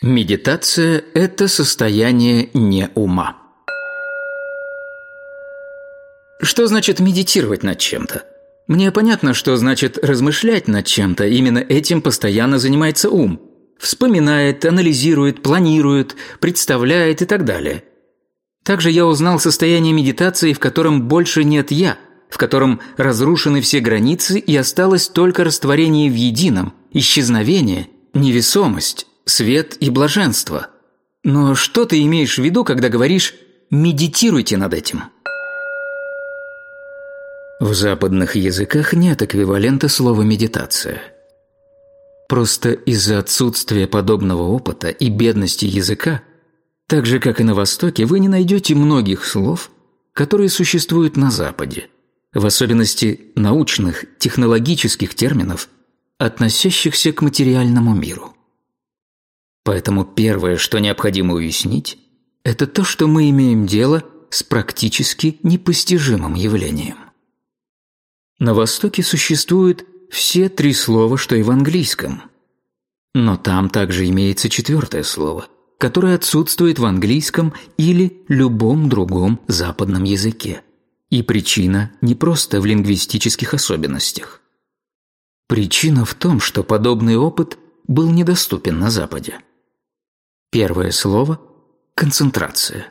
Медитация – это состояние не ума. Что значит медитировать над чем-то? Мне понятно, что значит размышлять над чем-то. Именно этим постоянно занимается ум. Вспоминает, анализирует, планирует, представляет и так далее. Также я узнал состояние медитации, в котором больше нет «я», в котором разрушены все границы и осталось только растворение в едином, исчезновение, невесомость, свет и блаженство. Но что ты имеешь в виду, когда говоришь «медитируйте над этим»? В западных языках нет эквивалента слова «медитация». Просто из-за отсутствия подобного опыта и бедности языка, так же, как и на Востоке, вы не найдете многих слов, которые существуют на Западе, в особенности научных, технологических терминов, относящихся к материальному миру. Поэтому первое, что необходимо уяснить, это то, что мы имеем дело с практически непостижимым явлением. На Востоке существуют все три слова, что и в английском. Но там также имеется четвертое слово, которое отсутствует в английском или любом другом западном языке. И причина не просто в лингвистических особенностях. Причина в том, что подобный опыт был недоступен на Западе. Первое слово – концентрация.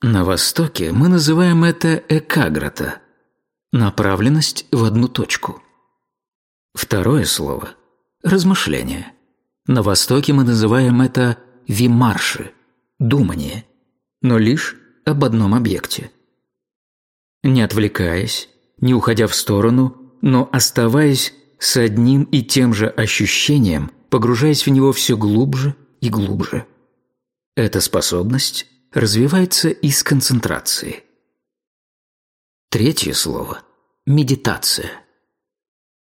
На Востоке мы называем это экаграта – направленность в одну точку. Второе слово – размышление. На Востоке мы называем это вимарши – думание, но лишь об одном объекте. Не отвлекаясь, не уходя в сторону, но оставаясь с одним и тем же ощущением, погружаясь в него все глубже – и глубже. Эта способность развивается из концентрации. Третье слово – медитация.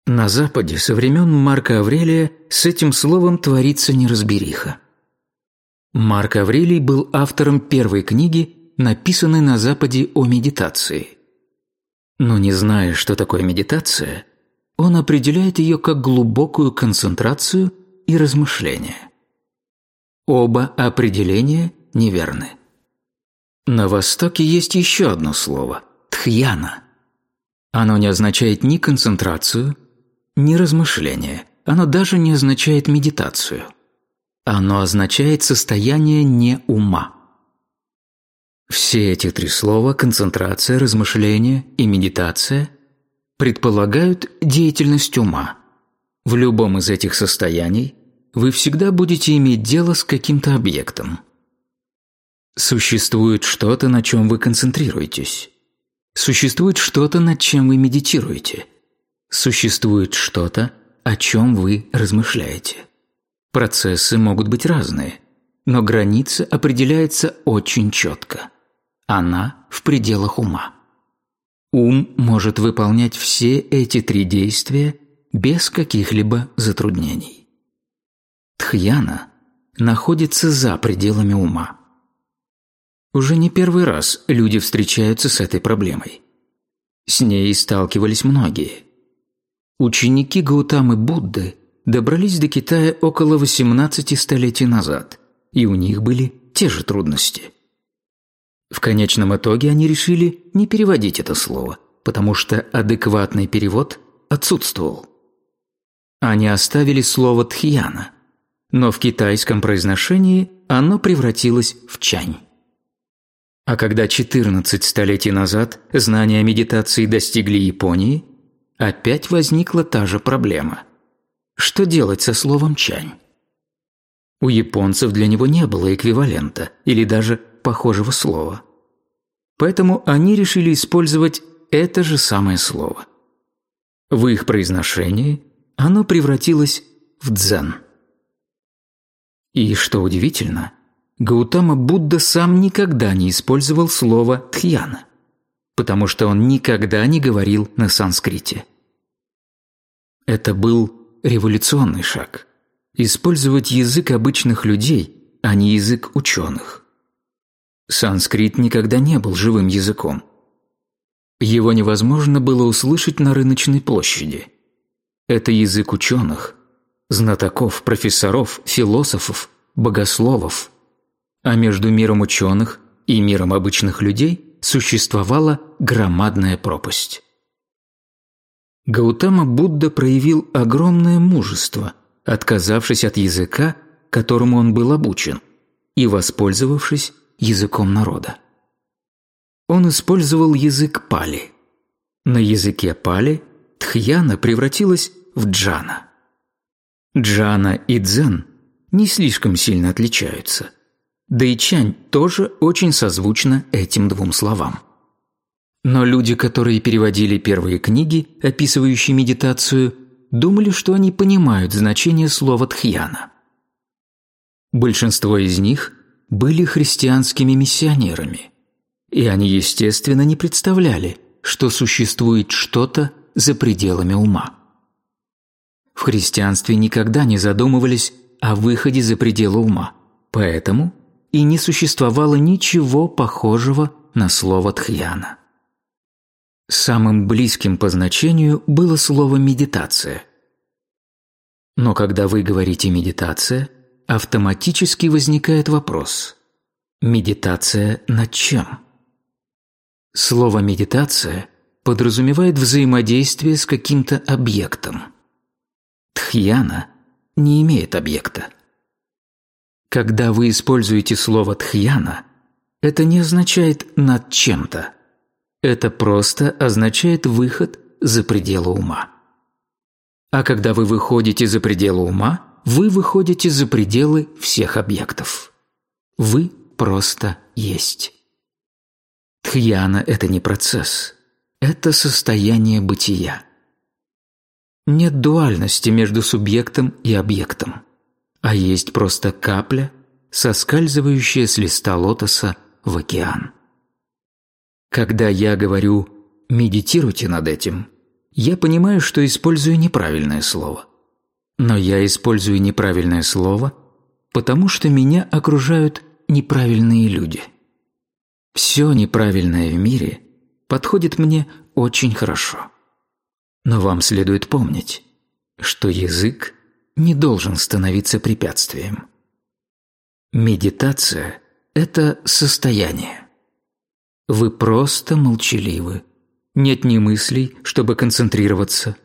На Западе со времен Марка Аврелия с этим словом творится неразбериха. Марк Аврелий был автором первой книги, написанной на Западе о медитации. Но не зная, что такое медитация, он определяет ее как глубокую концентрацию и размышление – Оба определения неверны. На Востоке есть еще одно слово – тхьяна. Оно не означает ни концентрацию, ни размышление. Оно даже не означает медитацию. Оно означает состояние не ума. Все эти три слова – концентрация, размышление и медитация – предполагают деятельность ума. В любом из этих состояний – вы всегда будете иметь дело с каким-то объектом. Существует что-то, на чем вы концентрируетесь. Существует что-то, над чем вы медитируете. Существует что-то, о чем вы размышляете. Процессы могут быть разные, но граница определяется очень четко. Она в пределах ума. Ум может выполнять все эти три действия без каких-либо затруднений. Тхьяна находится за пределами ума. Уже не первый раз люди встречаются с этой проблемой. С ней сталкивались многие. Ученики Гаутамы Будды добрались до Китая около 18 столетий назад, и у них были те же трудности. В конечном итоге они решили не переводить это слово, потому что адекватный перевод отсутствовал. Они оставили слово «тхьяна», но в китайском произношении оно превратилось в чань. А когда 14 столетий назад знания медитации достигли Японии, опять возникла та же проблема. Что делать со словом «чань»? У японцев для него не было эквивалента или даже похожего слова. Поэтому они решили использовать это же самое слово. В их произношении оно превратилось в дзен – и, что удивительно, Гаутама Будда сам никогда не использовал слово «тхьяна», потому что он никогда не говорил на санскрите. Это был революционный шаг – использовать язык обычных людей, а не язык ученых. Санскрит никогда не был живым языком. Его невозможно было услышать на рыночной площади. Это язык ученых – знатоков, профессоров, философов, богословов, а между миром ученых и миром обычных людей существовала громадная пропасть. Гаутама Будда проявил огромное мужество, отказавшись от языка, которому он был обучен, и воспользовавшись языком народа. Он использовал язык пали. На языке пали тхьяна превратилась в джана. Джана и дзен не слишком сильно отличаются. Да и чань тоже очень созвучно этим двум словам. Но люди, которые переводили первые книги, описывающие медитацию, думали, что они понимают значение слова «тхьяна». Большинство из них были христианскими миссионерами, и они, естественно, не представляли, что существует что-то за пределами ума. В христианстве никогда не задумывались о выходе за пределы ума, поэтому и не существовало ничего похожего на слово «тхьяна». Самым близким по значению было слово «медитация». Но когда вы говорите «медитация», автоматически возникает вопрос «медитация над чем?». Слово «медитация» подразумевает взаимодействие с каким-то объектом. Тхьяна не имеет объекта. Когда вы используете слово «тхьяна», это не означает «над чем-то». Это просто означает выход за пределы ума. А когда вы выходите за пределы ума, вы выходите за пределы всех объектов. Вы просто есть. Тхьяна – это не процесс, это состояние бытия. Нет дуальности между субъектом и объектом, а есть просто капля, соскальзывающая с листа лотоса в океан. Когда я говорю «медитируйте над этим», я понимаю, что использую неправильное слово. Но я использую неправильное слово, потому что меня окружают неправильные люди. Все неправильное в мире подходит мне очень хорошо. Но вам следует помнить, что язык не должен становиться препятствием. Медитация – это состояние. Вы просто молчаливы. Нет ни мыслей, чтобы концентрироваться,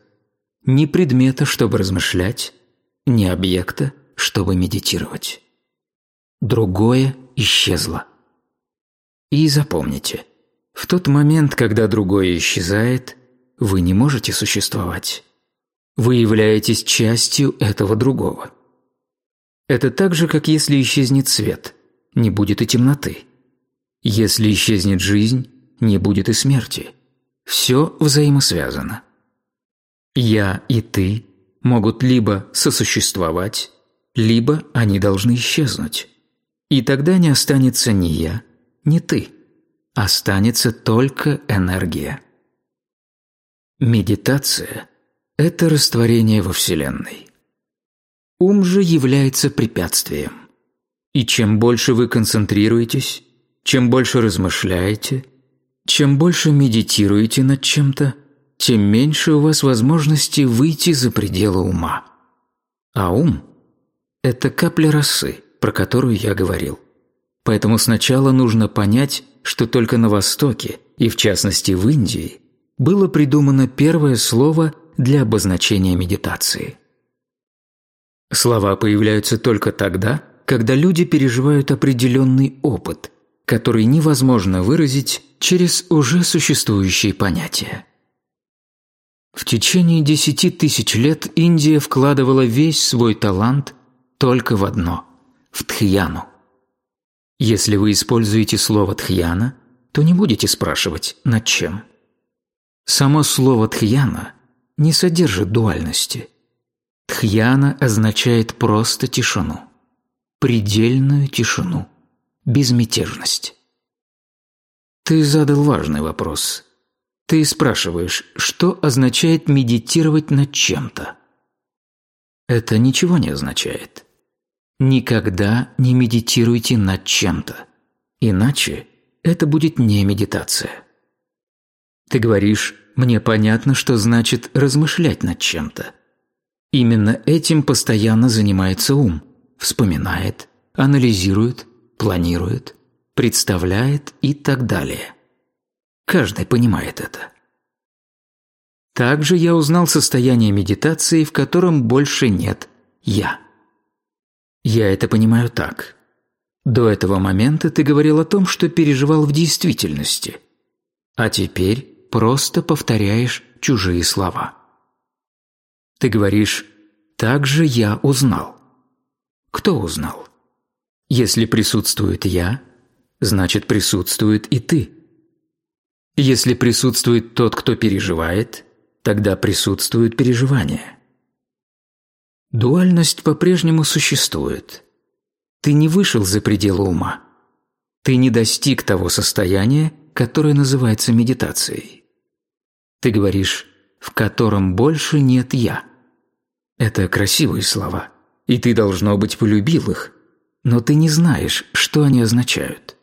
ни предмета, чтобы размышлять, ни объекта, чтобы медитировать. Другое исчезло. И запомните, в тот момент, когда другое исчезает, вы не можете существовать. Вы являетесь частью этого другого. Это так же, как если исчезнет свет, не будет и темноты. Если исчезнет жизнь, не будет и смерти. Все взаимосвязано. Я и ты могут либо сосуществовать, либо они должны исчезнуть. И тогда не останется ни я, ни ты. Останется только энергия. Медитация – это растворение во Вселенной. Ум же является препятствием. И чем больше вы концентрируетесь, чем больше размышляете, чем больше медитируете над чем-то, тем меньше у вас возможности выйти за пределы ума. А ум – это капля росы, про которую я говорил. Поэтому сначала нужно понять, что только на Востоке, и в частности в Индии, было придумано первое слово для обозначения медитации. Слова появляются только тогда, когда люди переживают определенный опыт – который невозможно выразить через уже существующие понятия. В течение десяти тысяч лет Индия вкладывала весь свой талант только в одно – в тхьяну. Если вы используете слово «тхьяна», то не будете спрашивать «над чем?». Само слово «тхьяна» не содержит дуальности. Тхьяна означает просто тишину, предельную тишину – безмятежность. Ты задал важный вопрос. Ты спрашиваешь, что означает медитировать над чем-то? Это ничего не означает. Никогда не медитируйте над чем-то. Иначе это будет не медитация. Ты говоришь, мне понятно, что значит размышлять над чем-то. Именно этим постоянно занимается ум, вспоминает, анализирует, планирует, представляет и так далее. Каждый понимает это. Также я узнал состояние медитации, в котором больше нет «я». Я это понимаю так. До этого момента ты говорил о том, что переживал в действительности, а теперь просто повторяешь чужие слова. Ты говоришь «так же я узнал». Кто узнал? Если присутствует «я», значит присутствует и ты. Если присутствует тот, кто переживает, тогда присутствует переживание. Дуальность по-прежнему существует. Ты не вышел за пределы ума. Ты не достиг того состояния, которое называется медитацией. Ты говоришь, в котором больше нет «я». Это красивые слова, и ты, должно быть, полюбил их, но ты не знаешь, что они означают.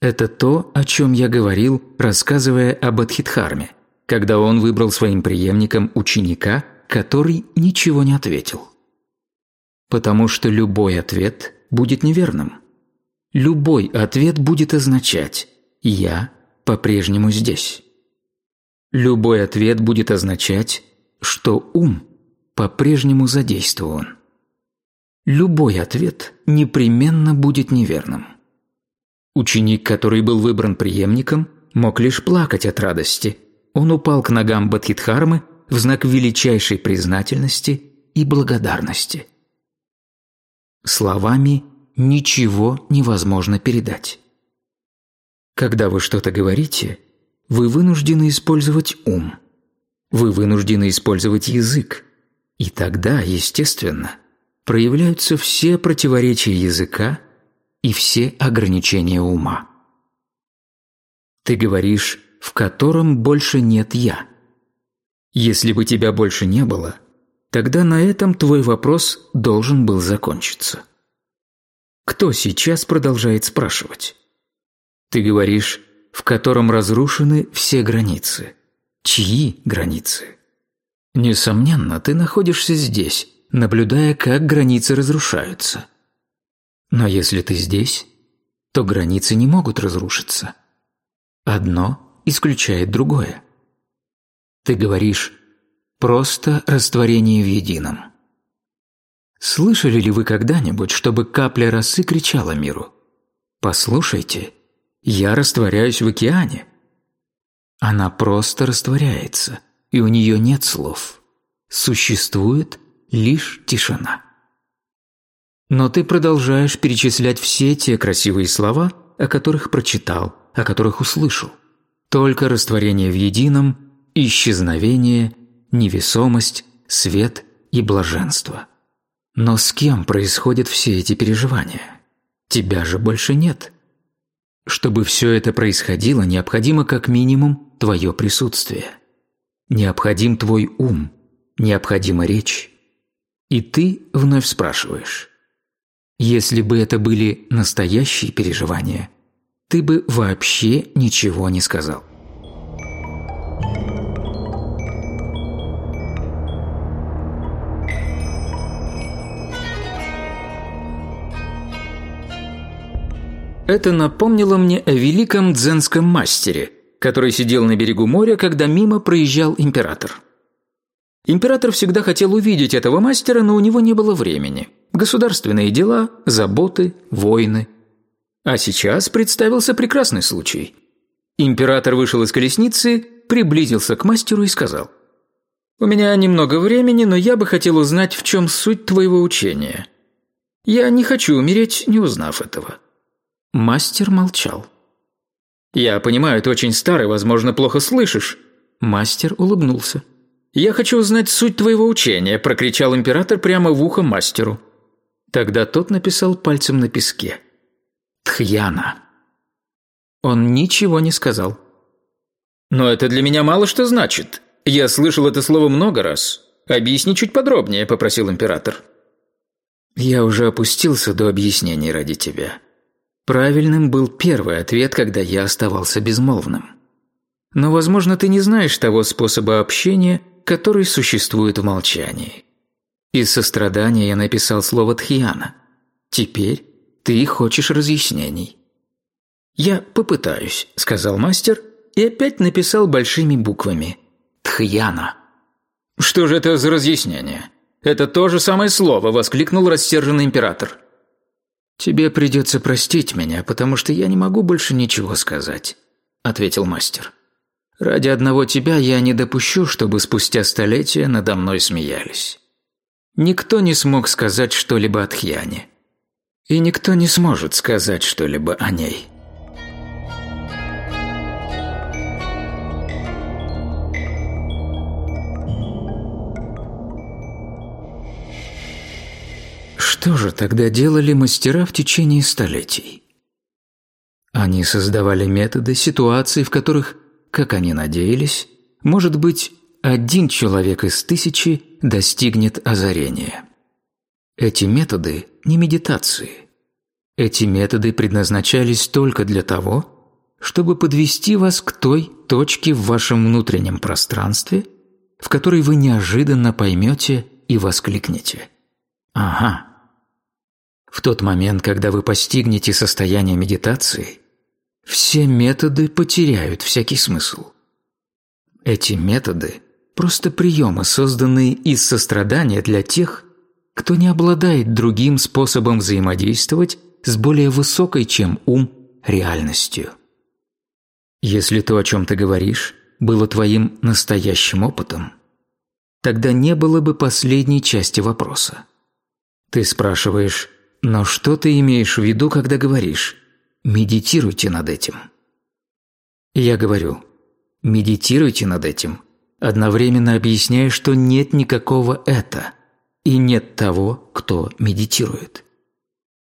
Это то, о чем я говорил, рассказывая об Адхитхарме, когда он выбрал своим преемником ученика, который ничего не ответил. Потому что любой ответ будет неверным. Любой ответ будет означать «я по-прежнему здесь». Любой ответ будет означать, что ум по-прежнему задействован. Любой ответ непременно будет неверным. Ученик, который был выбран преемником, мог лишь плакать от радости. Он упал к ногам Бадхидхармы в знак величайшей признательности и благодарности. Словами ничего невозможно передать. Когда вы что-то говорите, вы вынуждены использовать ум. Вы вынуждены использовать язык. И тогда, естественно, проявляются все противоречия языка и все ограничения ума. Ты говоришь, в котором больше нет «я». Если бы тебя больше не было, тогда на этом твой вопрос должен был закончиться. Кто сейчас продолжает спрашивать? Ты говоришь, в котором разрушены все границы. Чьи границы? Несомненно, ты находишься здесь, наблюдая, как границы разрушаются. Но если ты здесь, то границы не могут разрушиться. Одно исключает другое. Ты говоришь «просто растворение в едином». Слышали ли вы когда-нибудь, чтобы капля росы кричала миру «Послушайте, я растворяюсь в океане»? Она просто растворяется, и у нее нет слов. Существует лишь тишина. Но ты продолжаешь перечислять все те красивые слова, о которых прочитал, о которых услышал. Только растворение в едином, исчезновение, невесомость, свет и блаженство. Но с кем происходят все эти переживания? Тебя же больше нет. Чтобы все это происходило, необходимо как минимум твое присутствие. Необходим твой ум, необходима речь. И ты вновь спрашиваешь, если бы это были настоящие переживания, ты бы вообще ничего не сказал. Это напомнило мне о великом дзенском мастере, который сидел на берегу моря, когда мимо проезжал император. Император всегда хотел увидеть этого мастера, но у него не было времени – Государственные дела, заботы, войны. А сейчас представился прекрасный случай. Император вышел из колесницы, приблизился к мастеру и сказал. «У меня немного времени, но я бы хотел узнать, в чем суть твоего учения. Я не хочу умереть, не узнав этого». Мастер молчал. «Я понимаю, ты очень старый, возможно, плохо слышишь». Мастер улыбнулся. «Я хочу узнать суть твоего учения», – прокричал император прямо в ухо мастеру. Тогда тот написал пальцем на песке. «Тхьяна». Он ничего не сказал. «Но это для меня мало что значит. Я слышал это слово много раз. Объясни чуть подробнее», – попросил император. «Я уже опустился до объяснений ради тебя. Правильным был первый ответ, когда я оставался безмолвным. Но, возможно, ты не знаешь того способа общения, который существует в молчании. Из сострадания я написал слово «тхьяна». Теперь ты хочешь разъяснений. «Я попытаюсь», – сказал мастер и опять написал большими буквами. «Тхьяна». «Что же это за разъяснение?» «Это то же самое слово», – воскликнул рассерженный император. «Тебе придется простить меня, потому что я не могу больше ничего сказать», – ответил мастер. «Ради одного тебя я не допущу, чтобы спустя столетия надо мной смеялись. Никто не смог сказать что-либо о Тхьяне. И никто не сможет сказать что-либо о ней». Что же тогда делали мастера в течение столетий? Они создавали методы, ситуации, в которых, как они надеялись, может быть, один человек из тысячи достигнет озарения. Эти методы не медитации. Эти методы предназначались только для того, чтобы подвести вас к той точке в вашем внутреннем пространстве, в которой вы неожиданно поймете и воскликнете «Ага, в тот момент, когда вы постигнете состояние медитации, все методы потеряют всякий смысл. Эти методы – просто приемы, созданные из сострадания для тех, кто не обладает другим способом взаимодействовать с более высокой, чем ум, реальностью. Если то, о чем ты говоришь, было твоим настоящим опытом, тогда не было бы последней части вопроса. Ты спрашиваешь, но что ты имеешь в виду, когда говоришь «медитируйте над этим»? Я говорю «медитируйте над этим», одновременно объясняя, что нет никакого «это» и нет того, кто медитирует.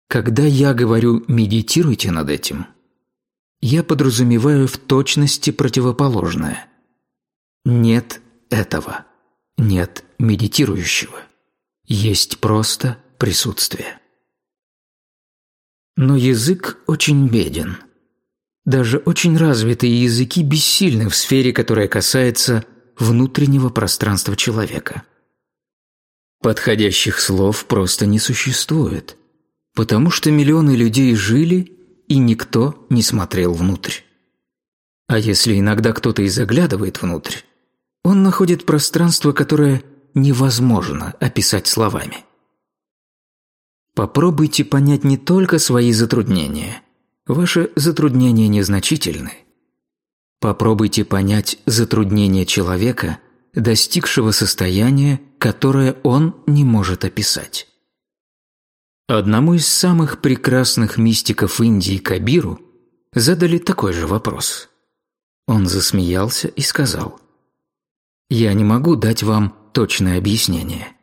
Когда я говорю «медитируйте над этим», я подразумеваю в точности противоположное. Нет этого. Нет медитирующего. Есть просто присутствие. Но язык очень беден. Даже очень развитые языки бессильны в сфере, которая касается внутреннего пространства человека. Подходящих слов просто не существует, потому что миллионы людей жили, и никто не смотрел внутрь. А если иногда кто-то и заглядывает внутрь, он находит пространство, которое невозможно описать словами. Попробуйте понять не только свои затруднения. Ваши затруднения незначительны. Попробуйте понять затруднения человека, достигшего состояния, которое он не может описать. Одному из самых прекрасных мистиков Индии Кабиру задали такой же вопрос. Он засмеялся и сказал, «Я не могу дать вам точное объяснение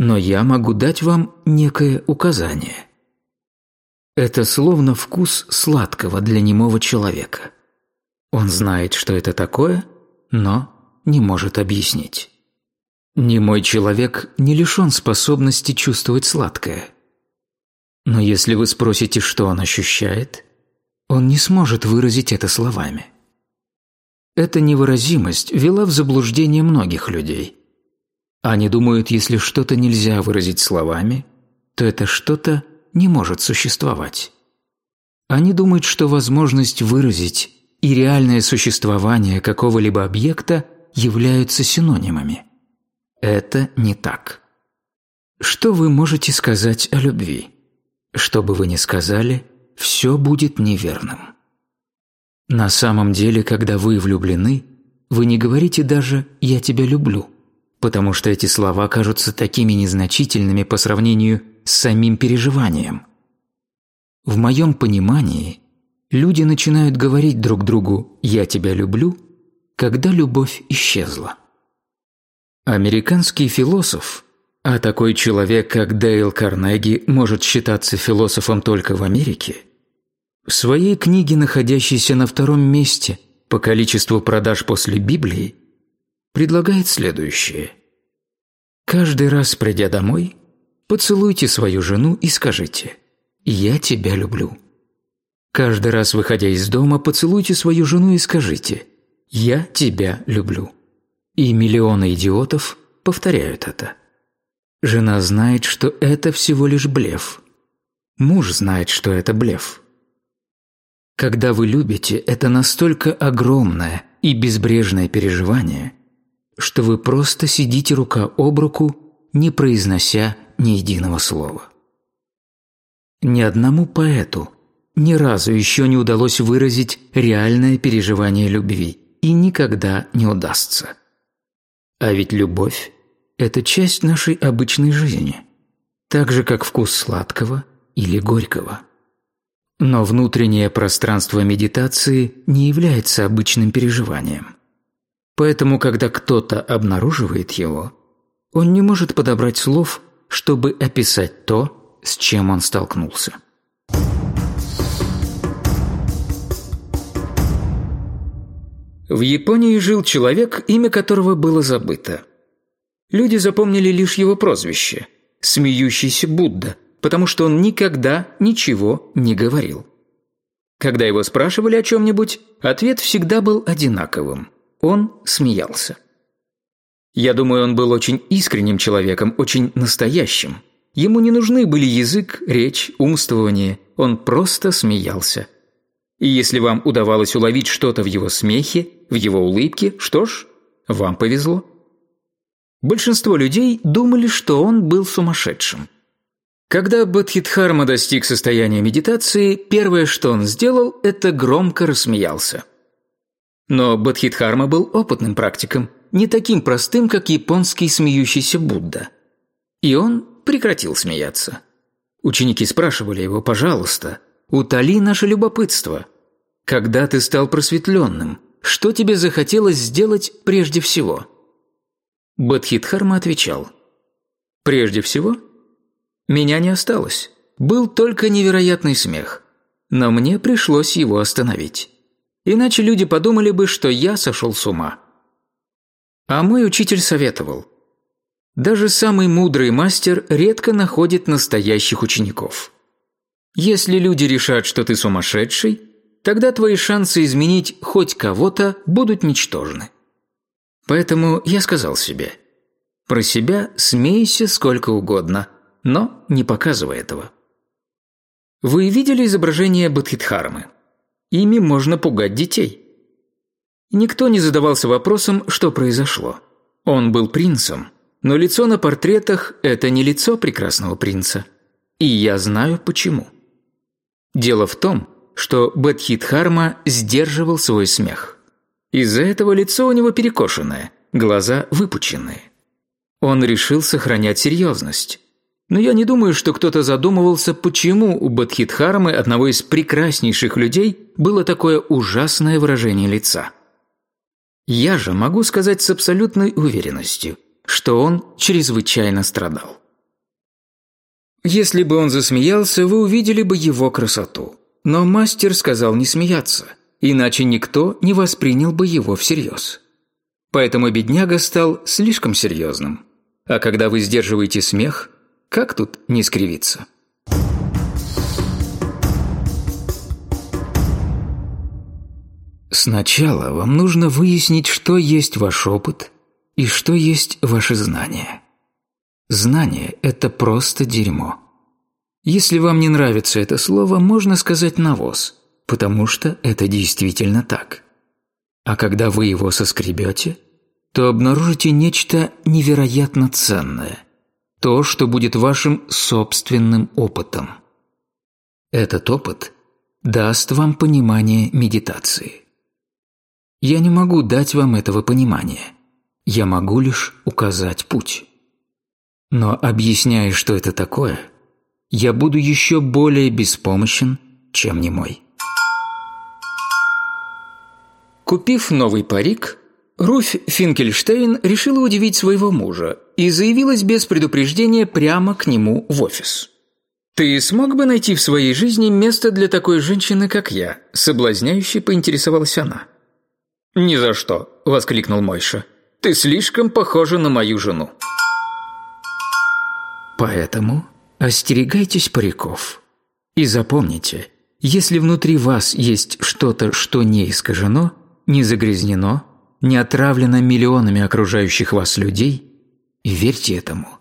но я могу дать вам некое указание. Это словно вкус сладкого для немого человека. Он знает, что это такое, но не может объяснить. Немой человек не лишен способности чувствовать сладкое. Но если вы спросите, что он ощущает, он не сможет выразить это словами. Эта невыразимость вела в заблуждение многих людей – они думают, если что-то нельзя выразить словами, то это что-то не может существовать. Они думают, что возможность выразить и реальное существование какого-либо объекта являются синонимами. Это не так. Что вы можете сказать о любви? Что бы вы ни сказали, все будет неверным. На самом деле, когда вы влюблены, вы не говорите даже «я тебя люблю», потому что эти слова кажутся такими незначительными по сравнению с самим переживанием. В моем понимании, люди начинают говорить друг другу «я тебя люблю», когда любовь исчезла. Американский философ, а такой человек, как Дейл Карнеги, может считаться философом только в Америке, в своей книге, находящейся на втором месте по количеству продаж после Библии, предлагает следующее. Каждый раз, придя домой, поцелуйте свою жену и скажите «Я тебя люблю». Каждый раз, выходя из дома, поцелуйте свою жену и скажите «Я тебя люблю». И миллионы идиотов повторяют это. Жена знает, что это всего лишь блеф. Муж знает, что это блеф. Когда вы любите, это настолько огромное и безбрежное переживание, что вы просто сидите рука об руку, не произнося ни единого слова. Ни одному поэту ни разу еще не удалось выразить реальное переживание любви и никогда не удастся. А ведь любовь – это часть нашей обычной жизни, так же, как вкус сладкого или горького. Но внутреннее пространство медитации не является обычным переживанием. Поэтому, когда кто-то обнаруживает его, он не может подобрать слов, чтобы описать то, с чем он столкнулся. В Японии жил человек, имя которого было забыто. Люди запомнили лишь его прозвище – «Смеющийся Будда», потому что он никогда ничего не говорил. Когда его спрашивали о чем-нибудь, ответ всегда был одинаковым. Он смеялся. Я думаю, он был очень искренним человеком, очень настоящим. Ему не нужны были язык, речь, умствование. Он просто смеялся. И если вам удавалось уловить что-то в его смехе, в его улыбке, что ж, вам повезло. Большинство людей думали, что он был сумасшедшим. Когда Бодхитхарма достиг состояния медитации, первое, что он сделал, это громко рассмеялся. Но Бодхитхарма был опытным практиком, не таким простым, как японский смеющийся Будда. И он прекратил смеяться. Ученики спрашивали его, пожалуйста, утоли наше любопытство. Когда ты стал просветленным, что тебе захотелось сделать прежде всего? Бодхитхарма отвечал, прежде всего – меня не осталось. Был только невероятный смех. Но мне пришлось его остановить. Иначе люди подумали бы, что я сошел с ума. А мой учитель советовал. Даже самый мудрый мастер редко находит настоящих учеников. Если люди решат, что ты сумасшедший, тогда твои шансы изменить хоть кого-то будут ничтожны. Поэтому я сказал себе, про себя смейся сколько угодно – но не показывая этого. Вы видели изображение Бодхитхармы? Ими можно пугать детей. Никто не задавался вопросом, что произошло. Он был принцем, но лицо на портретах – это не лицо прекрасного принца. И я знаю почему. Дело в том, что Бодхитхарма сдерживал свой смех. Из-за этого лицо у него перекошенное, глаза выпученные. Он решил сохранять серьезность. Но я не думаю, что кто-то задумывался, почему у Бадхидхармы, одного из прекраснейших людей, было такое ужасное выражение лица. Я же могу сказать с абсолютной уверенностью, что он чрезвычайно страдал. Если бы он засмеялся, вы увидели бы его красоту. Но мастер сказал не смеяться, иначе никто не воспринял бы его всерьез. Поэтому бедняга стал слишком серьезным. А когда вы сдерживаете смех – как тут не скривиться? Сначала вам нужно выяснить, что есть ваш опыт и что есть ваши знания. Знание – это просто дерьмо. Если вам не нравится это слово, можно сказать «навоз», потому что это действительно так. А когда вы его соскребете, то обнаружите нечто невероятно ценное – то, что будет вашим собственным опытом. Этот опыт даст вам понимание медитации. Я не могу дать вам этого понимания. Я могу лишь указать путь. Но объясняя, что это такое, я буду еще более беспомощен, чем немой. Купив новый парик, Руфь Финкельштейн решила удивить своего мужа и заявилась без предупреждения прямо к нему в офис. «Ты смог бы найти в своей жизни место для такой женщины, как я?» – соблазняюще поинтересовалась она. «Ни за что!» – воскликнул Мойша. «Ты слишком похожа на мою жену». Поэтому остерегайтесь париков. И запомните, если внутри вас есть что-то, что не искажено, не загрязнено, не отравлено миллионами окружающих вас людей, верьте этому.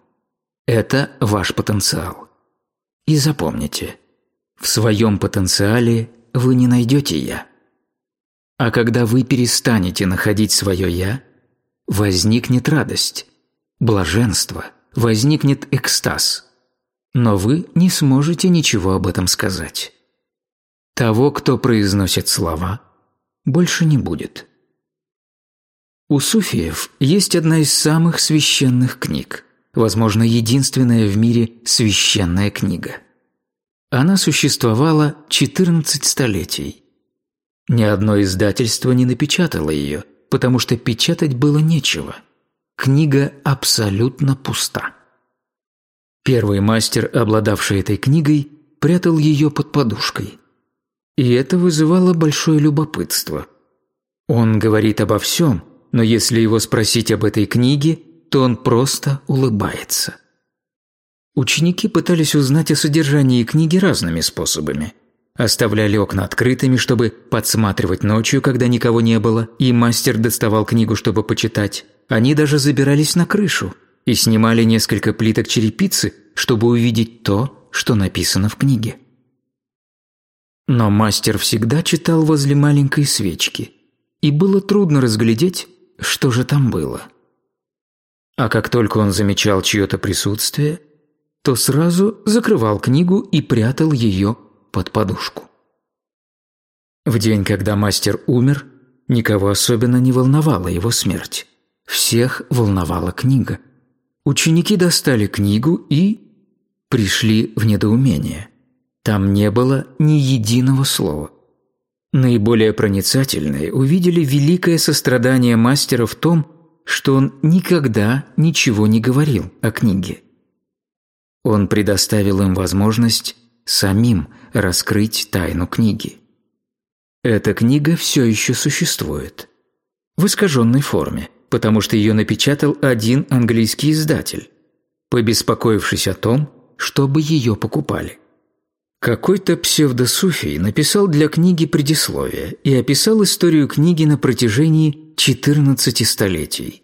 Это ваш потенциал. И запомните, В своем потенциале вы не найдете «я». А когда вы перестанете находить свое «я», возникнет радость, блаженство, возникнет экстаз. Но вы не сможете ничего об этом сказать. Того, кто произносит слова, больше не будет. У суфиев есть одна из самых священных книг, возможно, единственная в мире священная книга. Она существовала 14 столетий. Ни одно издательство не напечатало ее, потому что печатать было нечего. Книга абсолютно пуста. Первый мастер, обладавший этой книгой, прятал ее под подушкой. И это вызывало большое любопытство. Он говорит обо всем, но если его спросить об этой книге, то он просто улыбается. Ученики пытались узнать о содержании книги разными способами. Оставляли окна открытыми, чтобы подсматривать ночью, когда никого не было, и мастер доставал книгу, чтобы почитать. Они даже забирались на крышу и снимали несколько плиток черепицы, чтобы увидеть то, что написано в книге. Но мастер всегда читал возле маленькой свечки, и было трудно разглядеть, что же там было. А как только он замечал чье-то присутствие, то сразу закрывал книгу и прятал ее под подушку. В день, когда мастер умер, никого особенно не волновала его смерть. Всех волновала книга. Ученики достали книгу и пришли в недоумение. Там не было ни единого слова. Наиболее проницательные увидели великое сострадание мастера в том, что он никогда ничего не говорил о книге. Он предоставил им возможность самим раскрыть тайну книги. Эта книга все еще существует. В искаженной форме, потому что ее напечатал один английский издатель, побеспокоившись о том, чтобы ее покупали. Какой-то псевдосуфий написал для книги предисловие и описал историю книги на протяжении 14 столетий.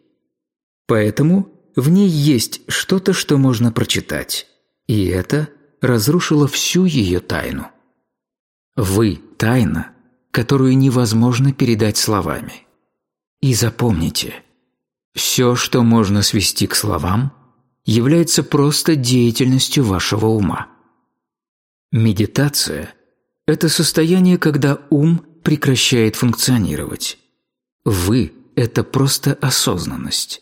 Поэтому в ней есть что-то, что можно прочитать, и это разрушило всю ее тайну. Вы – тайна, которую невозможно передать словами. И запомните, все, что можно свести к словам, является просто деятельностью вашего ума. Медитация – это состояние, когда ум прекращает функционировать. Вы – это просто осознанность.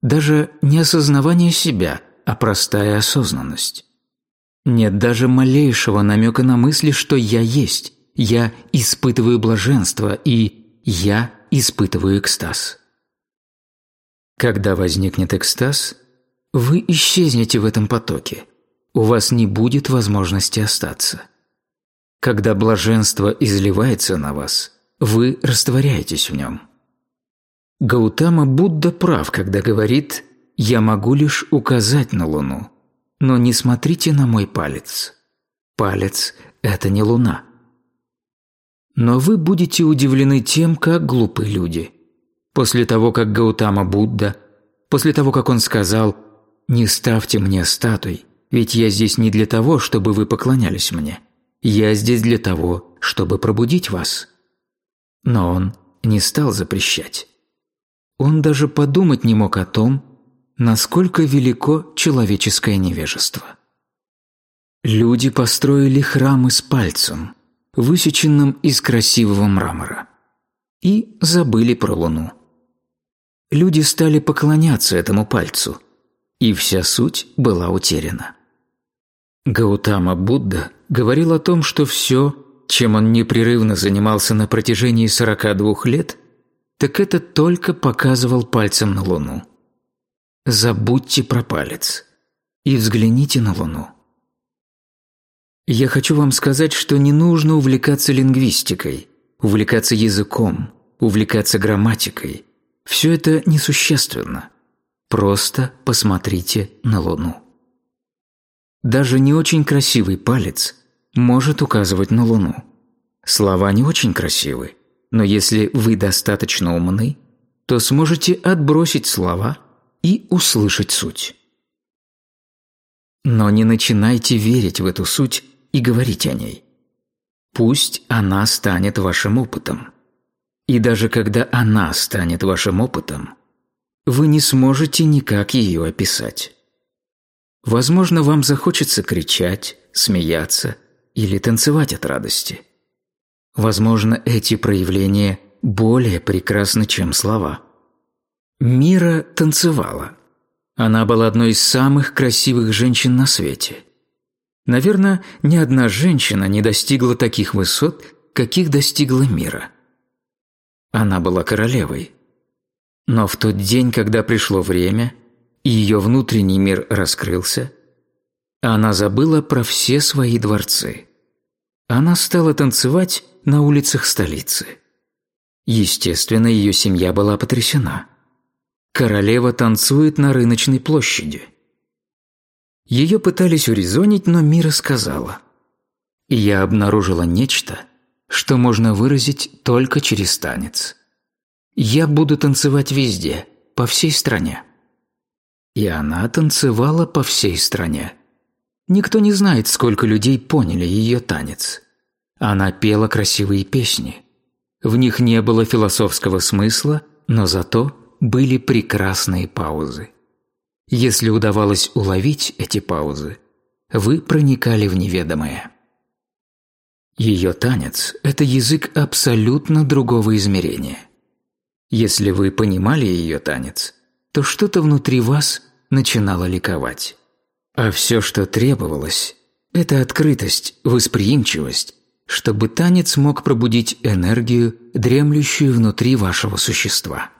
Даже не осознавание себя, а простая осознанность. Нет даже малейшего намека на мысли, что «я есть», «я испытываю блаженство» и «я испытываю экстаз». Когда возникнет экстаз, вы исчезнете в этом потоке – у вас не будет возможности остаться. Когда блаженство изливается на вас, вы растворяетесь в нем. Гаутама Будда прав, когда говорит «Я могу лишь указать на Луну, но не смотрите на мой палец. Палец – это не Луна». Но вы будете удивлены тем, как глупы люди. После того, как Гаутама Будда, после того, как он сказал «Не ставьте мне статуй», ведь я здесь не для того, чтобы вы поклонялись мне. Я здесь для того, чтобы пробудить вас». Но он не стал запрещать. Он даже подумать не мог о том, насколько велико человеческое невежество. Люди построили храмы с пальцем, высеченным из красивого мрамора, и забыли про луну. Люди стали поклоняться этому пальцу, и вся суть была утеряна. Гаутама Будда говорил о том, что все, чем он непрерывно занимался на протяжении 42 лет, так это только показывал пальцем на Луну. Забудьте про палец и взгляните на Луну. Я хочу вам сказать, что не нужно увлекаться лингвистикой, увлекаться языком, увлекаться грамматикой. Все это несущественно. Просто посмотрите на Луну. Даже не очень красивый палец может указывать на Луну. Слова не очень красивы, но если вы достаточно умны, то сможете отбросить слова и услышать суть. Но не начинайте верить в эту суть и говорить о ней. Пусть она станет вашим опытом. И даже когда она станет вашим опытом, вы не сможете никак ее описать. Возможно, вам захочется кричать, смеяться или танцевать от радости. Возможно, эти проявления более прекрасны, чем слова. Мира танцевала. Она была одной из самых красивых женщин на свете. Наверное, ни одна женщина не достигла таких высот, каких достигла Мира. Она была королевой. Но в тот день, когда пришло время, и ее внутренний мир раскрылся, она забыла про все свои дворцы. Она стала танцевать на улицах столицы. Естественно, ее семья была потрясена. Королева танцует на рыночной площади. Ее пытались урезонить, но Мира сказала. «Я обнаружила нечто, что можно выразить только через танец. Я буду танцевать везде, по всей стране». И она танцевала по всей стране. Никто не знает, сколько людей поняли ее танец. Она пела красивые песни. В них не было философского смысла, но зато были прекрасные паузы. Если удавалось уловить эти паузы, вы проникали в неведомое. Ее танец – это язык абсолютно другого измерения. Если вы понимали ее танец, то что-то внутри вас начинало ликовать. А все, что требовалось – это открытость, восприимчивость, чтобы танец мог пробудить энергию, дремлющую внутри вашего существа.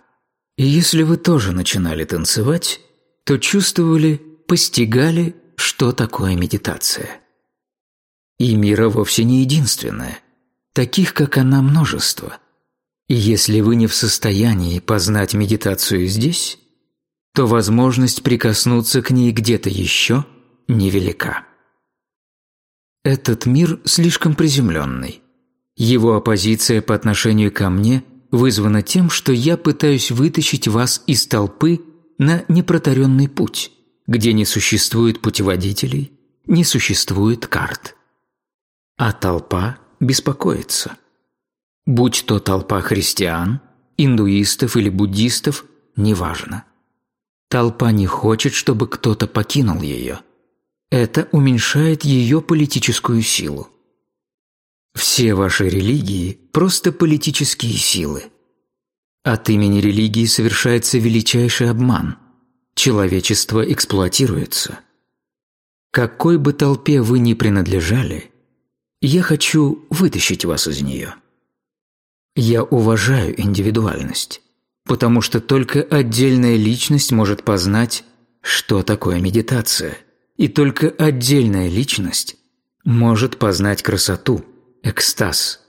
И если вы тоже начинали танцевать, то чувствовали, постигали, что такое медитация. И мира вовсе не единственная. Таких, как она, множество. И если вы не в состоянии познать медитацию здесь, то возможность прикоснуться к ней где-то еще невелика. Этот мир слишком приземленный. Его оппозиция по отношению ко мне вызвана тем, что я пытаюсь вытащить вас из толпы на непротаренный путь, где не существует путеводителей, не существует карт. А толпа беспокоится. Будь то толпа христиан, индуистов или буддистов, неважно. Толпа не хочет, чтобы кто-то покинул ее. Это уменьшает ее политическую силу. Все ваши религии – просто политические силы. От имени религии совершается величайший обман. Человечество эксплуатируется. Какой бы толпе вы ни принадлежали, я хочу вытащить вас из нее. Я уважаю индивидуальность, потому что только отдельная личность может познать, что такое медитация, и только отдельная личность может познать красоту, экстаз –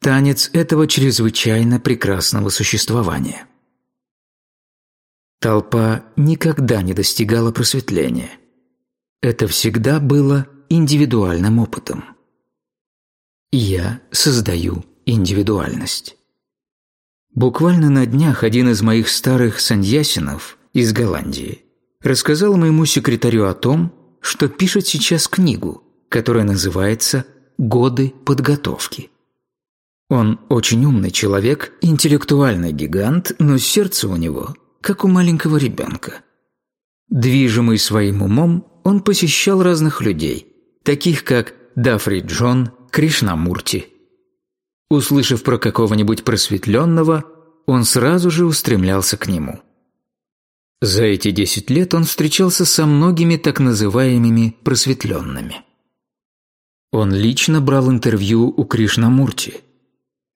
Танец этого чрезвычайно прекрасного существования. Толпа никогда не достигала просветления. Это всегда было индивидуальным опытом. Я создаю индивидуальность. Буквально на днях один из моих старых саньясинов из Голландии рассказал моему секретарю о том, что пишет сейчас книгу, которая называется «Годы подготовки». Он очень умный человек, интеллектуальный гигант, но сердце у него как у маленького ребенка. Движимый своим умом, он посещал разных людей, таких как Дафри Джон, Кришнамурти. Услышав про какого-нибудь просветленного, он сразу же устремлялся к нему. За эти десять лет он встречался со многими так называемыми просветленными. Он лично брал интервью у Кришнамурти –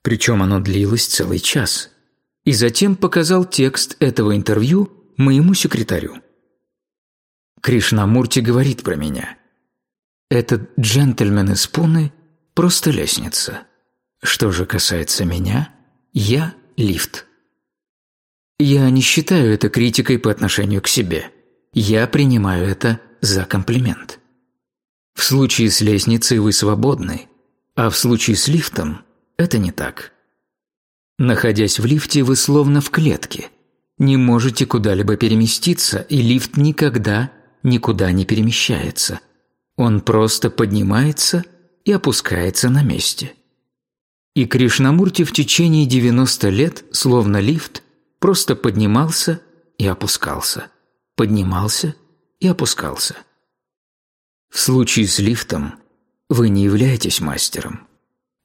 причем оно длилось целый час. И затем показал текст этого интервью моему секретарю. Кришнамурти говорит про меня. Этот джентльмен из Пуны – просто лестница. Что же касается меня, я – лифт. Я не считаю это критикой по отношению к себе. Я принимаю это за комплимент. В случае с лестницей вы свободны, а в случае с лифтом это не так. Находясь в лифте, вы словно в клетке. Не можете куда-либо переместиться, и лифт никогда никуда не перемещается. Он просто поднимается и опускается на месте. И Кришнамурти в течение 90 лет, словно лифт, просто поднимался и опускался, поднимался и опускался. В случае с лифтом вы не являетесь мастером.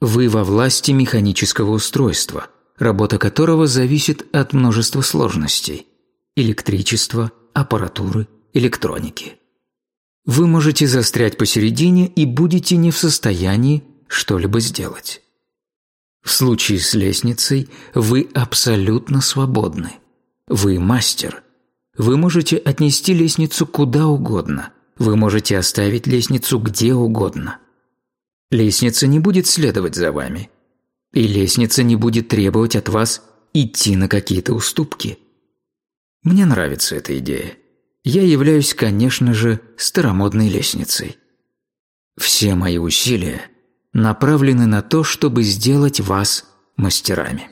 Вы во власти механического устройства, работа которого зависит от множества сложностей – электричества, аппаратуры, электроники. Вы можете застрять посередине и будете не в состоянии что-либо сделать. В случае с лестницей вы абсолютно свободны. Вы мастер. Вы можете отнести лестницу куда угодно. Вы можете оставить лестницу где угодно. Лестница не будет следовать за вами. И лестница не будет требовать от вас идти на какие-то уступки. Мне нравится эта идея я являюсь, конечно же, старомодной лестницей. Все мои усилия направлены на то, чтобы сделать вас мастерами.